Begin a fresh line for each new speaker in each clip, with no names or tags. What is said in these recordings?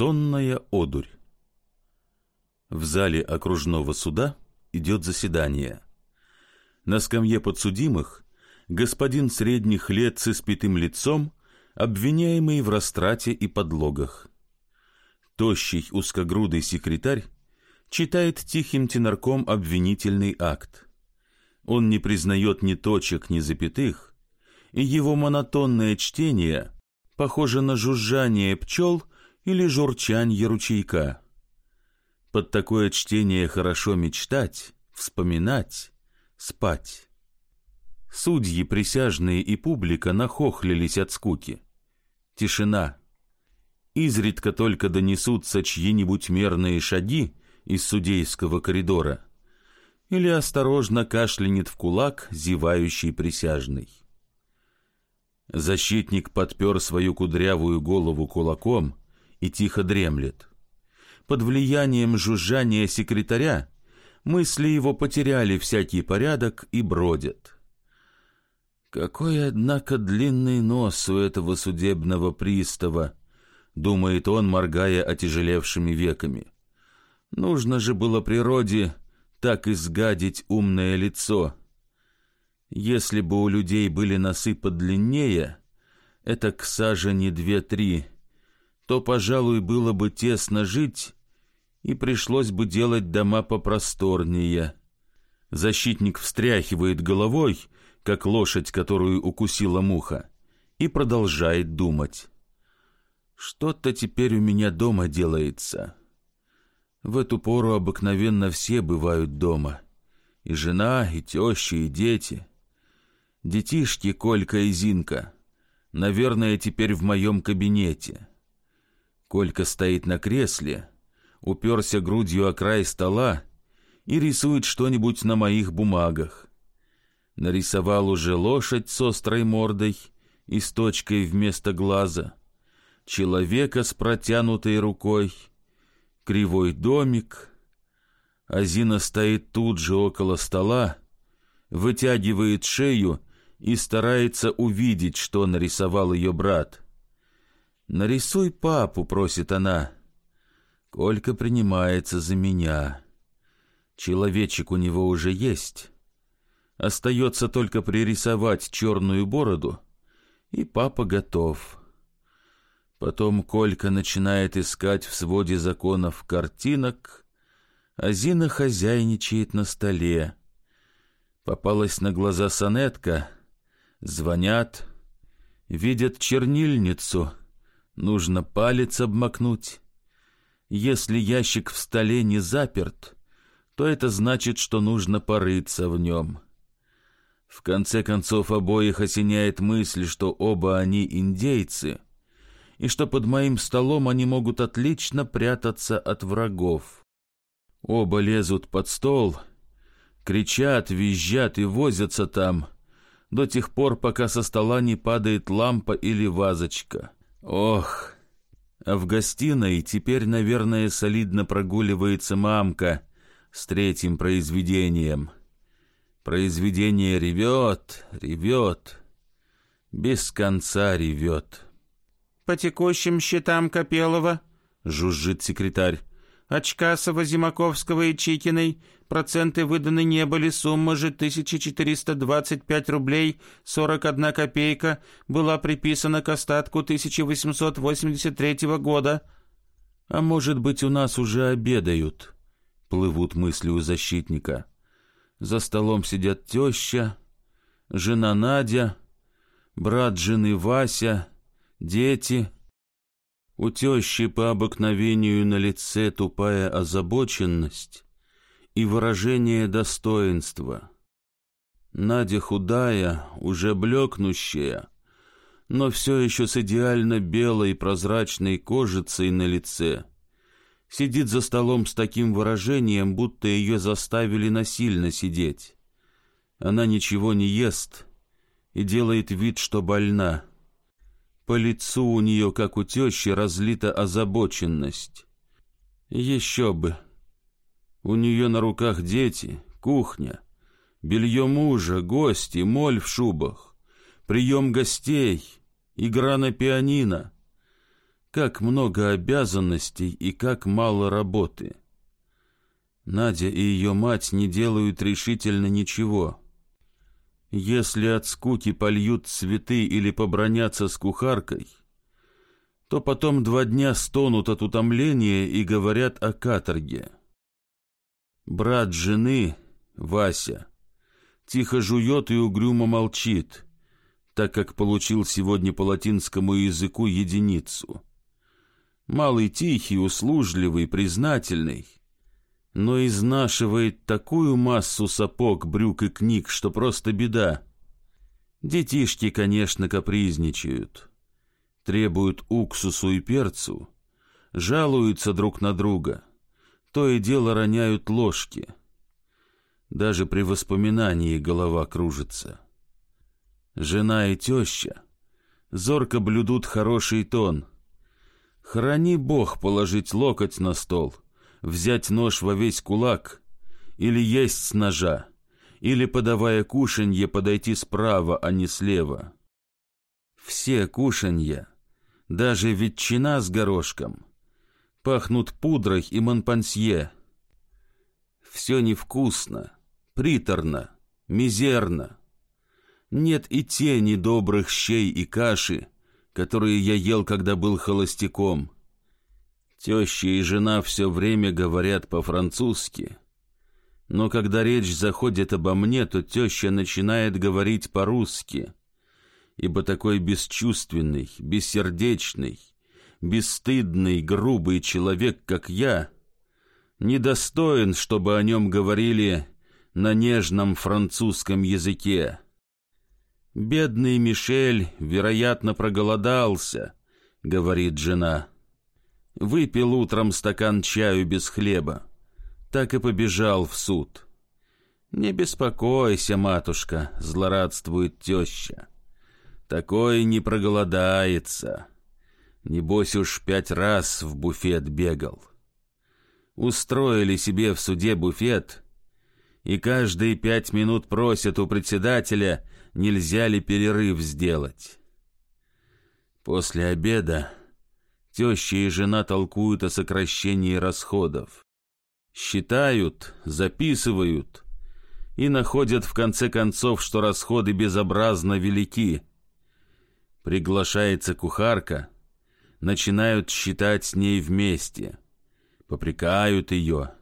Сонная одурь. В зале окружного суда идет заседание. На скамье подсудимых господин средних лет с испитым лицом, обвиняемый в растрате и подлогах. Тощий узкогрудый секретарь читает тихим тенорком обвинительный акт. Он не признает ни точек, ни запятых, и его монотонное чтение похоже на жужжание пчел или журчанье ручейка. Под такое чтение хорошо мечтать, вспоминать, спать. Судьи, присяжные и публика нахохлились от скуки. Тишина. Изредка только донесутся чьи-нибудь мерные шаги из судейского коридора или осторожно кашлянет в кулак зевающий присяжный. Защитник подпер свою кудрявую голову кулаком и тихо дремлет. Под влиянием жужжания секретаря мысли его потеряли всякий порядок и бродят. Какой, однако, длинный нос у этого судебного пристава, думает он, моргая отяжелевшими веками. Нужно же было природе так изгадить умное лицо. Если бы у людей были носы подлиннее, это к сажени две-три, то, пожалуй, было бы тесно жить, и пришлось бы делать дома попросторнее. Защитник встряхивает головой, как лошадь, которую укусила муха, и продолжает думать. Что-то теперь у меня дома делается. В эту пору обыкновенно все бывают дома. И жена, и теща, и дети. Детишки Колька и Зинка, наверное, теперь в моем кабинете. Колька стоит на кресле, уперся грудью о край стола и рисует что-нибудь на моих бумагах. Нарисовал уже лошадь с острой мордой и с точкой вместо глаза, человека с протянутой рукой, кривой домик. Азина стоит тут же около стола, вытягивает шею и старается увидеть, что нарисовал ее брат — «Нарисуй папу», — просит она. Колька принимается за меня. Человечек у него уже есть. Остается только пририсовать черную бороду, и папа готов. Потом Колька начинает искать в своде законов картинок, а Зина хозяйничает на столе. Попалась на глаза сонетка, звонят, видят чернильницу — Нужно палец обмакнуть. Если ящик в столе не заперт, то это значит, что нужно порыться в нем. В конце концов обоих осеняет мысль, что оба они индейцы, и что под моим столом они могут отлично прятаться от врагов. Оба лезут под стол, кричат, визжат и возятся там до тех пор, пока со стола не падает лампа или вазочка. Ох, а в гостиной теперь, наверное, солидно прогуливается мамка с третьим произведением. Произведение ревет, ревет, без конца ревет.
«По текущим счетам Копелова», —
жужжит секретарь,
Очкасова, Зимаковского и Чикиной проценты выданы не были, сумма же 1425 рублей 41 копейка была приписана к остатку 1883 года.
А может быть, у нас уже обедают, плывут мысли у защитника. За столом сидят теща, жена Надя, брат жены Вася, дети — у тещи по обыкновению на лице тупая озабоченность и выражение достоинства. Надя худая, уже блекнущая, но все еще с идеально белой прозрачной кожицей на лице, сидит за столом с таким выражением, будто ее заставили насильно сидеть. Она ничего не ест и делает вид, что больна. По лицу у нее, как у тещи, разлита озабоченность. Еще бы. У нее на руках дети, кухня, белье мужа, гости, моль в шубах, прием гостей, игра на пианино. Как много обязанностей и как мало работы. Надя и ее мать не делают решительно ничего. Если от скуки польют цветы или побронятся с кухаркой, то потом два дня стонут от утомления и говорят о каторге. Брат жены, Вася, тихо жует и угрюмо молчит, так как получил сегодня по латинскому языку единицу. Малый тихий, услужливый, признательный, но изнашивает такую массу сапог, брюк и книг, что просто беда. Детишки, конечно, капризничают, требуют уксусу и перцу, жалуются друг на друга, то и дело роняют ложки. Даже при воспоминании голова кружится. Жена и теща зорко блюдут хороший тон. Храни Бог положить локоть на стол — взять нож во весь кулак, или есть с ножа, или, подавая кушанье, подойти справа, а не слева. Все кушанья, даже ветчина с горошком, пахнут пудрой и монпансье. Все невкусно, приторно, мизерно. Нет и тени добрых щей и каши, которые я ел, когда был холостяком. Теща и жена все время говорят по-французски. Но когда речь заходит обо мне, то теща начинает говорить по-русски, ибо такой бесчувственный, бессердечный, бесстыдный, грубый человек, как я, недостоин, чтобы о нем говорили на нежном французском языке. «Бедный Мишель, вероятно, проголодался», — говорит жена. Выпил утром стакан чаю без хлеба. Так и побежал в суд. «Не беспокойся, матушка», — злорадствует теща. «Такой не проголодается. Небось уж пять раз в буфет бегал». Устроили себе в суде буфет, и каждые пять минут просят у председателя, нельзя ли перерыв сделать. После обеда Теща и жена толкуют о сокращении расходов. Считают, записывают и находят в конце концов, что расходы безобразно велики. Приглашается кухарка, начинают считать с ней вместе, попрекают ее,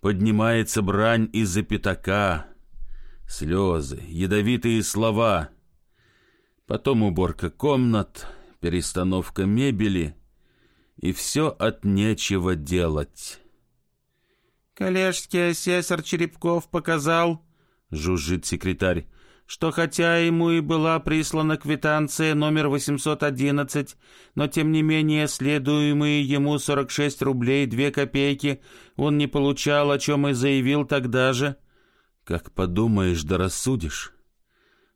поднимается брань из-за пятака, слезы, ядовитые слова, потом уборка комнат, перестановка мебели — и все от нечего делать.
«Коллежский асессор Черепков показал, — жужжит секретарь, — что хотя ему и была прислана квитанция номер 811, но тем не менее следуемые ему 46 рублей 2 копейки он не получал, о чем и заявил тогда же.
Как подумаешь да рассудишь,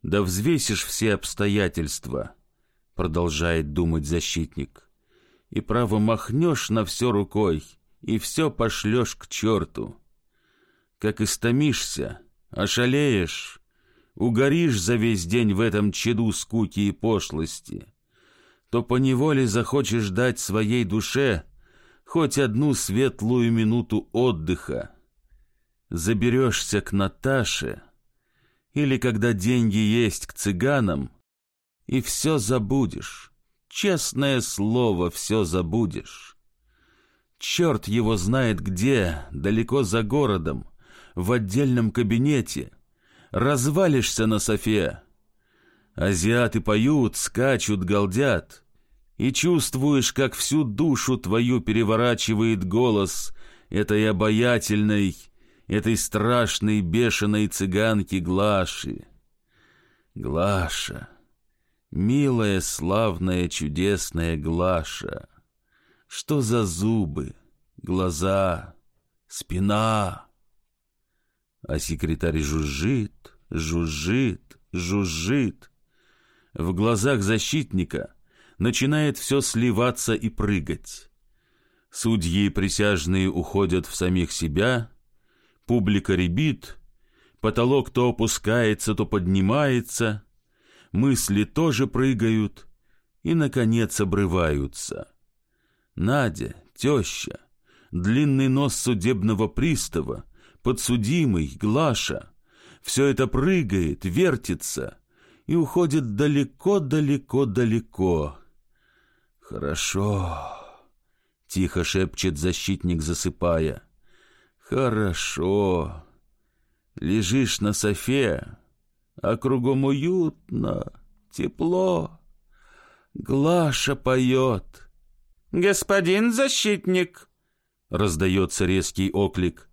да взвесишь все обстоятельства, — продолжает думать защитник и право махнешь на все рукой, и все пошлешь к черту. Как истомишься, ошалеешь, угоришь за весь день в этом чаду скуки и пошлости, то поневоле захочешь дать своей душе хоть одну светлую минуту отдыха. Заберешься к Наташе, или когда деньги есть к цыганам, и все забудешь Честное слово, все забудешь. Черт его знает где, далеко за городом, в отдельном кабинете. Развалишься на софе. Азиаты поют, скачут, галдят. И чувствуешь, как всю душу твою переворачивает голос этой обаятельной, этой страшной бешеной цыганки Глаши. Глаша. Милая, славная, чудесная Глаша, Что за зубы, глаза, спина? А секретарь жужжит, жужжит, жужжит. В глазах защитника начинает все сливаться и прыгать. Судьи и присяжные уходят в самих себя, публика ребит, потолок то опускается, то поднимается — мысли тоже прыгают и, наконец, обрываются. Надя, теща, длинный нос судебного пристава, подсудимый, Глаша. Все это прыгает, вертится и уходит далеко-далеко-далеко. Хорошо, тихо шепчет защитник, засыпая. Хорошо. Лежишь на софе, а кругом уютно, тепло. Глаша поет.
«Господин защитник!»
— раздается резкий оклик.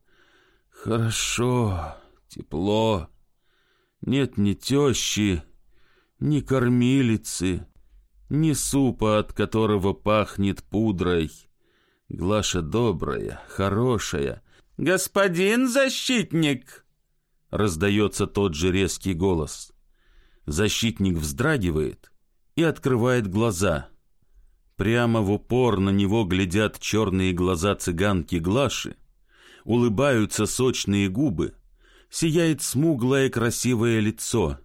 «Хорошо, тепло. Нет ни тещи, ни кормилицы, ни супа, от которого пахнет пудрой. Глаша добрая, хорошая.
«Господин защитник!»
Раздается тот же резкий голос. Защитник вздрагивает и открывает глаза. Прямо в упор на него глядят черные глаза цыганки Глаши, улыбаются сочные губы, сияет смуглое красивое лицо.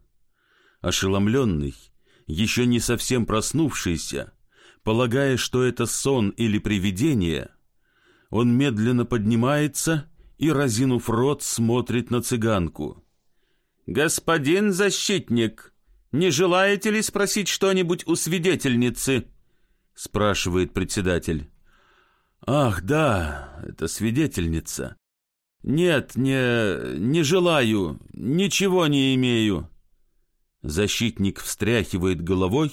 Ошеломленный, еще не совсем проснувшийся, полагая, что это сон или привидение, он медленно поднимается и, разинув рот, смотрит на цыганку.
«Господин защитник, не желаете ли спросить что-нибудь у свидетельницы?»
спрашивает председатель. «Ах, да, это свидетельница. Нет, не, не желаю, ничего не имею». Защитник встряхивает головой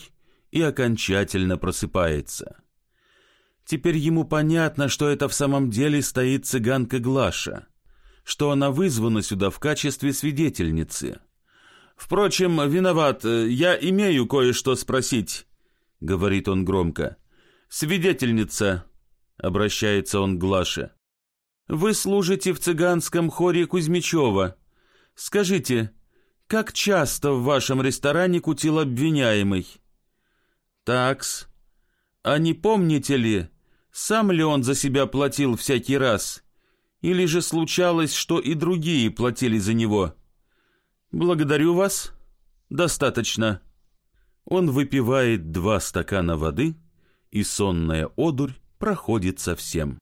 и окончательно просыпается. Теперь ему понятно, что это в самом деле стоит цыганка Глаша, что она вызвана сюда в качестве свидетельницы. «Впрочем, виноват, я имею кое-что спросить», — говорит он громко. «Свидетельница», — обращается он к Глаше. «Вы служите в цыганском хоре Кузьмичева. Скажите, как часто в вашем ресторане кутил обвиняемый?» «Такс. А не помните ли, сам ли он за себя платил всякий раз? Или же случалось, что и другие платили за него? Благодарю вас. Достаточно. Он выпивает два стакана воды, и сонная одурь проходит совсем.